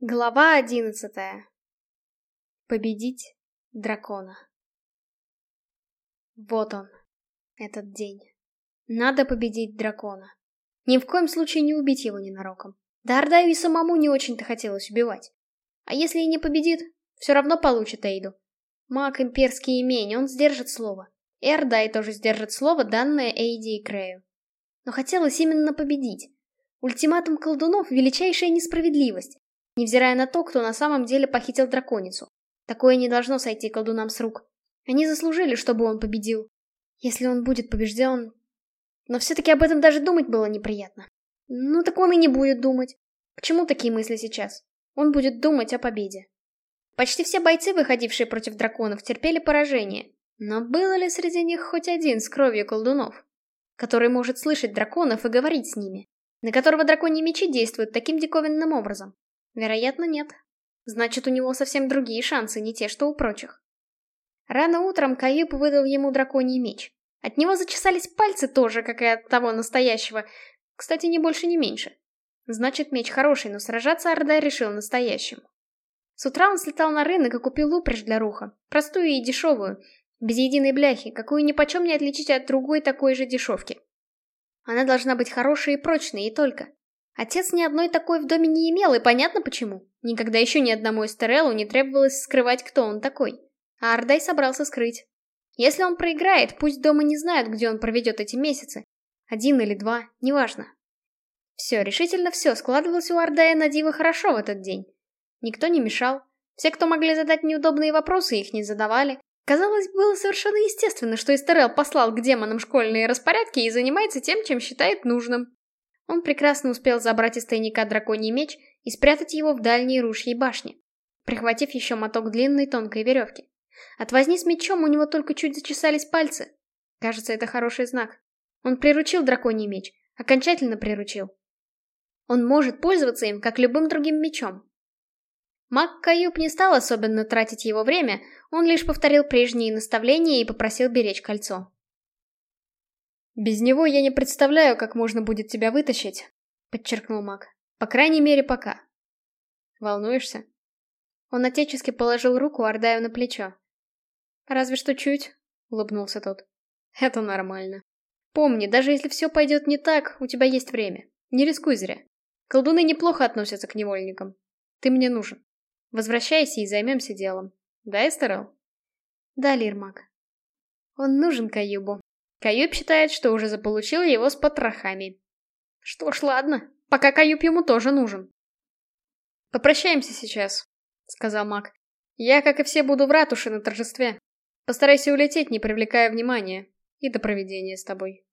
Глава одиннадцатая. Победить дракона. Вот он, этот день. Надо победить дракона. Ни в коем случае не убить его ненароком. Да Ардаю и самому не очень-то хотелось убивать. А если и не победит, все равно получит Эйду. Маг имперский имень, он сдержит слово. И Ардай тоже сдержит слово, данное Эйди и Крею. Но хотелось именно победить. Ультиматум колдунов — величайшая несправедливость невзирая на то, кто на самом деле похитил драконицу. Такое не должно сойти колдунам с рук. Они заслужили, чтобы он победил. Если он будет побежден... Но все-таки об этом даже думать было неприятно. Ну так он и не будет думать. К чему такие мысли сейчас? Он будет думать о победе. Почти все бойцы, выходившие против драконов, терпели поражение. Но было ли среди них хоть один с кровью колдунов? Который может слышать драконов и говорить с ними? На которого драконьи мечи действуют таким диковинным образом? Вероятно, нет. Значит, у него совсем другие шансы, не те, что у прочих. Рано утром Каюб выдал ему драконий меч. От него зачесались пальцы тоже, как и от того настоящего. Кстати, ни больше, ни меньше. Значит, меч хороший, но сражаться Ордай решил настоящим. С утра он слетал на рынок и купил упряжь для руха. Простую и дешевую. Без единой бляхи, какую ни почем не отличить от другой такой же дешевки. Она должна быть хорошей и прочной, и только. Отец ни одной такой в доме не имел, и понятно почему. Никогда еще ни одному Эстереллу не требовалось скрывать, кто он такой. А Ардай собрался скрыть. Если он проиграет, пусть дома не знают, где он проведет эти месяцы. Один или два, неважно. Все, решительно все складывалось у Ардая на диво хорошо в этот день. Никто не мешал. Все, кто могли задать неудобные вопросы, их не задавали. Казалось, было совершенно естественно, что Эстерел послал к демонам школьные распорядки и занимается тем, чем считает нужным. Он прекрасно успел забрать из тайника драконий меч и спрятать его в дальней ружьей башне, прихватив еще моток длинной тонкой веревки. От возни с мечом у него только чуть зачесались пальцы. Кажется, это хороший знак. Он приручил драконий меч, окончательно приручил. Он может пользоваться им, как любым другим мечом. Маг Каюб не стал особенно тратить его время, он лишь повторил прежние наставления и попросил беречь кольцо. «Без него я не представляю, как можно будет тебя вытащить», — подчеркнул маг. «По крайней мере, пока». «Волнуешься?» Он отечески положил руку Ардаю на плечо. «Разве что чуть», — улыбнулся тот. «Это нормально. Помни, даже если все пойдет не так, у тебя есть время. Не рискуй зря. Колдуны неплохо относятся к невольникам. Ты мне нужен. Возвращайся и займемся делом. Да, Эстерел?» «Да, Лирмак. Он нужен Каюбу». Каюб считает, что уже заполучил его с потрохами. Что ж, ладно, пока Каюб ему тоже нужен. «Попрощаемся сейчас», — сказал маг. «Я, как и все, буду в ратуше на торжестве. Постарайся улететь, не привлекая внимания. И до проведения с тобой».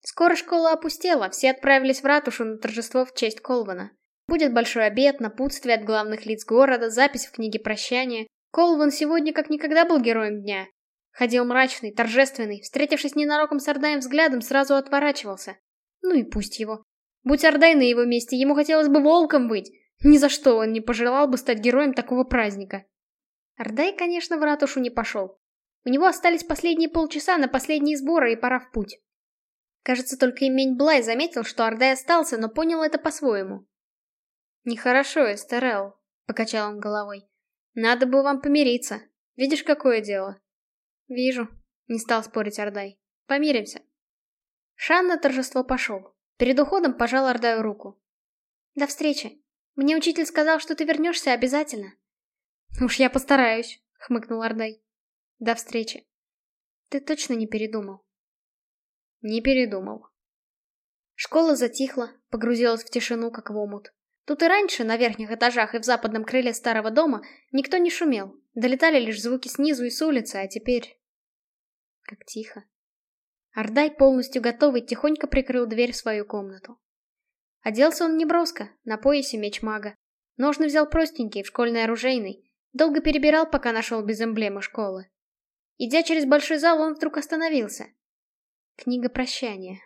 Скоро школа опустела, все отправились в ратушу на торжество в честь Колвана. Будет большой обед, напутствие от главных лиц города, запись в книге прощания. Колван сегодня как никогда был героем дня, Ходил мрачный, торжественный, встретившись ненароком с Ордаем взглядом, сразу отворачивался. Ну и пусть его. Будь Ордай на его месте, ему хотелось бы волком быть. Ни за что он не пожелал бы стать героем такого праздника. Ордай, конечно, в ратушу не пошел. У него остались последние полчаса на последние сборы, и пора в путь. Кажется, только имень Блай заметил, что Ордай остался, но понял это по-своему. «Нехорошо, Эстерел», — покачал он головой. «Надо бы вам помириться. Видишь, какое дело?» «Вижу», — не стал спорить Ордай. «Помиримся». Шан на торжество пошел. Перед уходом пожал Ордаю руку. «До встречи. Мне учитель сказал, что ты вернешься обязательно». «Уж я постараюсь», — хмыкнул Ордай. «До встречи. Ты точно не передумал?» «Не передумал». Школа затихла, погрузилась в тишину, как в омут. Тут и раньше, на верхних этажах и в западном крыле старого дома, никто не шумел. Долетали лишь звуки снизу и с улицы, а теперь... Как тихо. Ардай, полностью готовый, тихонько прикрыл дверь в свою комнату. Оделся он неброско, на поясе меч мага. Ножны взял простенький, в школьный оружейный. Долго перебирал, пока нашел без эмблемы школы. Идя через большой зал, он вдруг остановился. Книга прощания.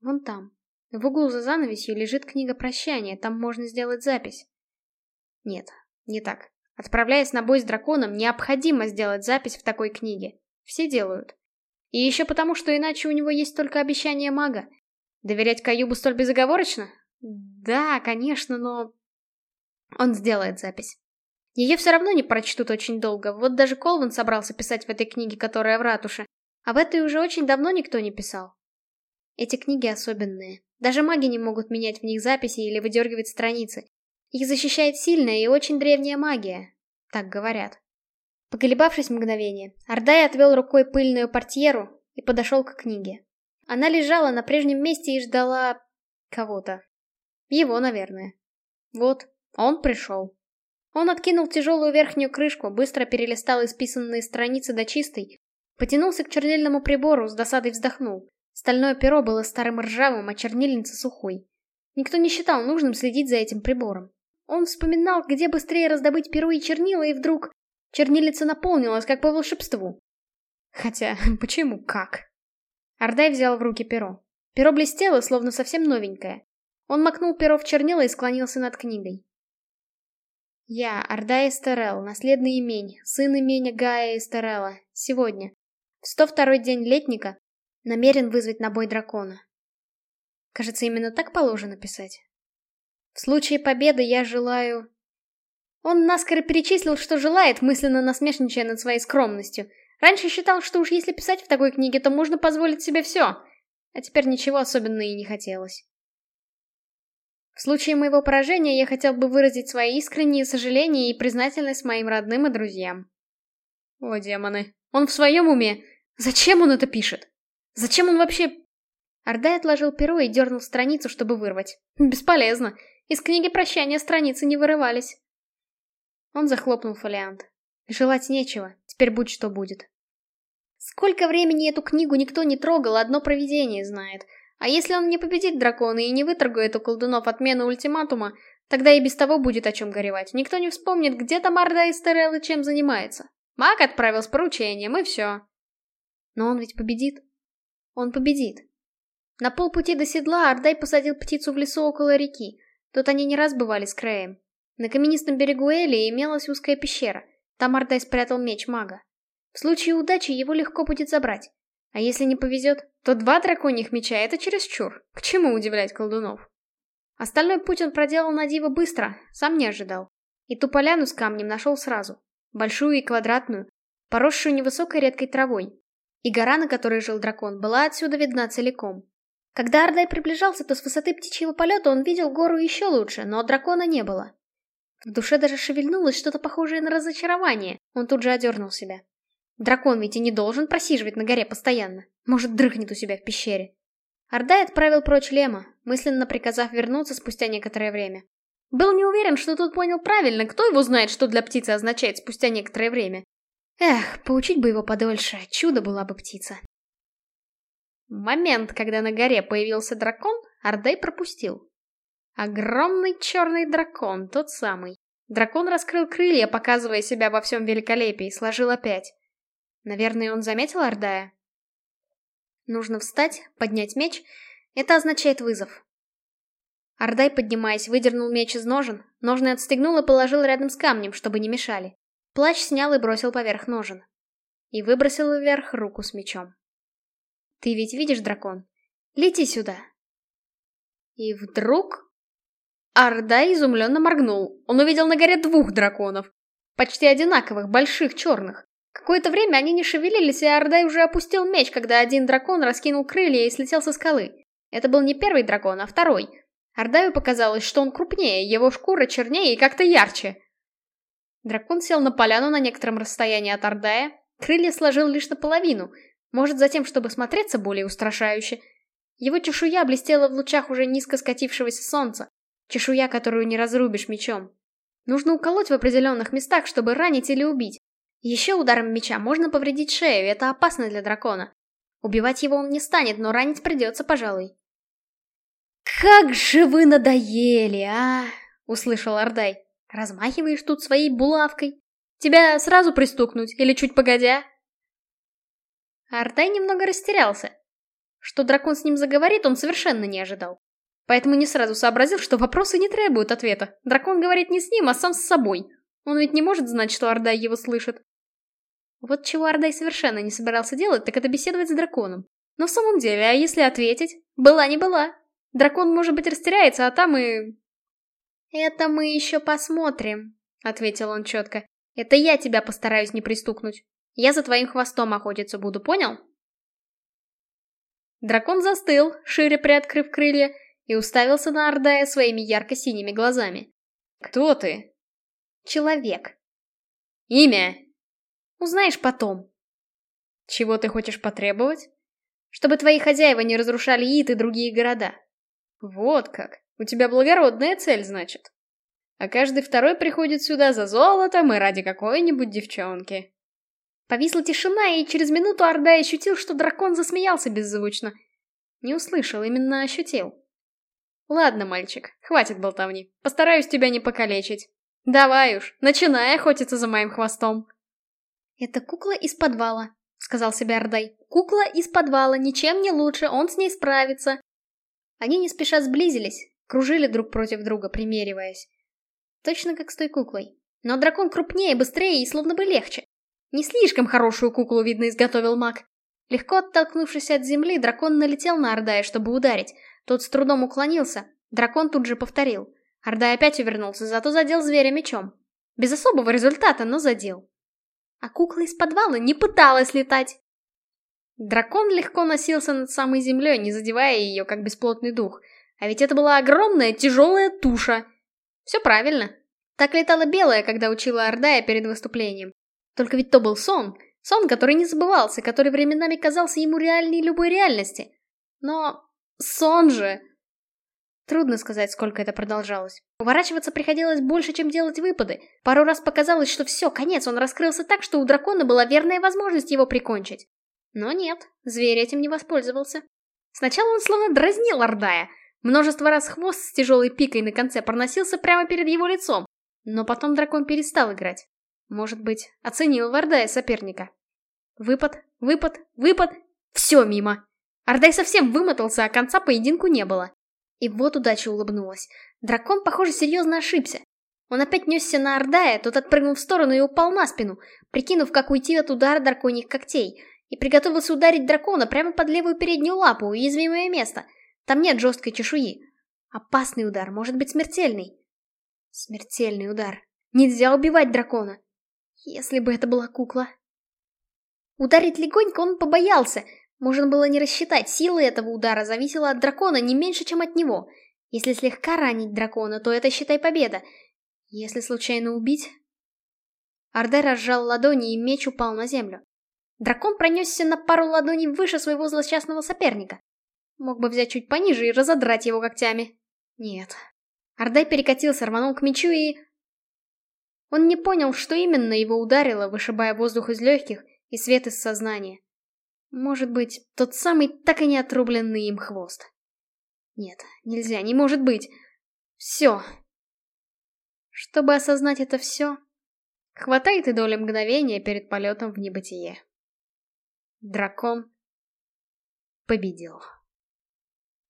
Вон там. В углу за занавесью лежит книга прощания, там можно сделать запись. Нет, не так. Отправляясь на бой с драконом, необходимо сделать запись в такой книге. Все делают. И еще потому, что иначе у него есть только обещание мага. Доверять Каюбу столь безоговорочно? Да, конечно, но... Он сделает запись. Ее все равно не прочтут очень долго, вот даже Колвин собрался писать в этой книге, которая в ратуше, а в этой уже очень давно никто не писал. Эти книги особенные. Даже маги не могут менять в них записи или выдергивать страницы. Их защищает сильная и очень древняя магия. Так говорят. Поколебавшись мгновение, Ардай отвел рукой пыльную портьеру и подошел к книге. Она лежала на прежнем месте и ждала... кого-то. Его, наверное. Вот, он пришел. Он откинул тяжелую верхнюю крышку, быстро перелистал исписанные страницы до чистой, потянулся к чернильному прибору, с досадой вздохнул. Стальное перо было старым ржавым, а чернильница сухой. Никто не считал нужным следить за этим прибором. Он вспоминал, где быстрее раздобыть перо и чернила, и вдруг... Чернильница наполнилась, как по волшебству. Хотя, почему как? Ардай взял в руки перо. Перо блестело, словно совсем новенькое. Он макнул перо в чернила и склонился над книгой. Я, Ардай Эстерел, наследный имень, сын именя Гая Эстерела, сегодня, в 102-й день летника, намерен вызвать на бой дракона. Кажется, именно так положено писать. В случае победы я желаю... Он наскоро перечислил, что желает, мысленно насмешничая над своей скромностью. Раньше считал, что уж если писать в такой книге, то можно позволить себе все. А теперь ничего особенного и не хотелось. В случае моего поражения я хотел бы выразить свои искренние сожаления и признательность моим родным и друзьям. О, демоны. Он в своем уме? Зачем он это пишет? Зачем он вообще... Ардай отложил перо и дернул страницу, чтобы вырвать. Бесполезно. Из книги прощания страницы не вырывались. Он захлопнул фолиант. Желать нечего, теперь будь что будет. Сколько времени эту книгу никто не трогал, одно провидение знает. А если он не победит дракона и не выторгует у колдунов отмену ультиматума, тогда и без того будет о чем горевать. Никто не вспомнит, где там Орда из чем занимается. Маг отправил с поручением, и все. Но он ведь победит. Он победит. На полпути до седла Ардай посадил птицу в лесу около реки. Тут они не раз бывали с краем. На каменистом берегу Эли имелась узкая пещера. Там Ардай спрятал меч мага. В случае удачи его легко будет забрать. А если не повезет, то два драконьих меча — это чересчур. К чему удивлять колдунов? Остальной путь он проделал на диво быстро, сам не ожидал. И ту поляну с камнем нашел сразу. Большую и квадратную, поросшую невысокой редкой травой. И гора, на которой жил дракон, была отсюда видна целиком. Когда Ардай приближался, то с высоты птичьего полета он видел гору еще лучше, но дракона не было. В душе даже шевельнулось что-то похожее на разочарование. Он тут же одернул себя. Дракон ведь и не должен просиживать на горе постоянно. Может, дрыхнет у себя в пещере. Ардай отправил прочь Лема, мысленно приказав вернуться спустя некоторое время. Был не уверен, что тот понял правильно, кто его знает, что для птицы означает спустя некоторое время. Эх, поучить бы его подольше, чудо была бы птица. Момент, когда на горе появился дракон, Ардей пропустил. Огромный черный дракон, тот самый. Дракон раскрыл крылья, показывая себя во всем великолепии, сложил опять. Наверное, он заметил Ардая? Нужно встать, поднять меч. Это означает вызов. Ардай, поднимаясь, выдернул меч из ножен, ножны отстегнул и положил рядом с камнем, чтобы не мешали. Плащ снял и бросил поверх ножен. И выбросил вверх руку с мечом. Ты ведь видишь дракон? Лети сюда. И вдруг... Арда изумленно моргнул. Он увидел на горе двух драконов. Почти одинаковых, больших, черных. Какое-то время они не шевелились, и Ардай уже опустил меч, когда один дракон раскинул крылья и слетел со скалы. Это был не первый дракон, а второй. Ардаю показалось, что он крупнее, его шкура чернее и как-то ярче. Дракон сел на поляну на некотором расстоянии от Ардая, крылья сложил лишь наполовину, может, затем, чтобы смотреться более устрашающе. Его чешуя блестела в лучах уже низко скатившегося солнца. Чешуя, которую не разрубишь мечом. Нужно уколоть в определенных местах, чтобы ранить или убить. Еще ударом меча можно повредить шею, это опасно для дракона. Убивать его он не станет, но ранить придется, пожалуй. «Как же вы надоели, а!» — услышал Ордай. «Размахиваешь тут своей булавкой. Тебя сразу пристукнуть или чуть погодя?» Артай немного растерялся. Что дракон с ним заговорит, он совершенно не ожидал. Поэтому не сразу сообразил, что вопросы не требуют ответа. Дракон говорит не с ним, а сам с собой. Он ведь не может знать, что Ардай его слышит. Вот чего Ардай совершенно не собирался делать, так это беседовать с драконом. Но в самом деле, а если ответить? Была не была. Дракон, может быть, растеряется, а там и... «Это мы еще посмотрим», — ответил он четко. «Это я тебя постараюсь не пристукнуть. Я за твоим хвостом охотиться буду, понял?» Дракон застыл, шире приоткрыв крылья, и уставился на Ордая своими ярко-синими глазами. «Кто ты?» «Человек». «Имя?» «Узнаешь потом». «Чего ты хочешь потребовать?» «Чтобы твои хозяева не разрушали Ит и другие города». «Вот как. У тебя благородная цель, значит. А каждый второй приходит сюда за золотом и ради какой-нибудь девчонки». Повисла тишина, и через минуту Ордай ощутил, что дракон засмеялся беззвучно. Не услышал, именно ощутил. Ладно, мальчик, хватит болтовни. Постараюсь тебя не покалечить. Давай уж, начинай охотиться за моим хвостом. Это кукла из подвала, сказал себе Ордай. Кукла из подвала, ничем не лучше, он с ней справится. Они не спеша сблизились, кружили друг против друга, примериваясь. Точно как с той куклой. Но дракон крупнее, быстрее и словно бы легче. Не слишком хорошую куклу, видно, изготовил маг. Легко оттолкнувшись от земли, дракон налетел на Ордая, чтобы ударить. Тот с трудом уклонился. Дракон тут же повторил. Ордай опять увернулся, зато задел зверя мечом. Без особого результата, но задел. А кукла из подвала не пыталась летать. Дракон легко носился над самой землей, не задевая ее, как бесплотный дух. А ведь это была огромная, тяжелая туша. Все правильно. Так летала белая, когда учила Ордая перед выступлением. Только ведь то был сон. Сон, который не забывался, который временами казался ему реальней любой реальности. Но сон же... Трудно сказать, сколько это продолжалось. Уворачиваться приходилось больше, чем делать выпады. Пару раз показалось, что все, конец, он раскрылся так, что у дракона была верная возможность его прикончить. Но нет, зверь этим не воспользовался. Сначала он словно дразнил Ордая. Множество раз хвост с тяжелой пикой на конце проносился прямо перед его лицом. Но потом дракон перестал играть. Может быть, оценил Вардая соперника. Выпад, выпад, выпад. Все мимо. Ардай совсем вымотался, а конца поединку не было. И вот удача улыбнулась. Дракон, похоже, серьезно ошибся. Он опять несся на Ордая, тот отпрыгнул в сторону и упал на спину, прикинув, как уйти от удара драконьих когтей, и приготовился ударить дракона прямо под левую переднюю лапу, уязвимое место. Там нет жесткой чешуи. Опасный удар, может быть смертельный. Смертельный удар. Нельзя убивать дракона. Если бы это была кукла. Ударить легонько он побоялся. Можно было не рассчитать, сила этого удара зависела от дракона не меньше, чем от него. Если слегка ранить дракона, то это, считай, победа. Если случайно убить... Арде разжал ладони, и меч упал на землю. Дракон пронесся на пару ладоней выше своего злосчастного соперника. Мог бы взять чуть пониже и разодрать его когтями. Нет. Ардай перекатился, рванул к мечу и... Он не понял, что именно его ударило, вышибая воздух из легких и свет из сознания. Может быть, тот самый так и не отрубленный им хвост. Нет, нельзя, не может быть. Все. Чтобы осознать это все, хватает и доли мгновения перед полетом в небытие. Дракон победил.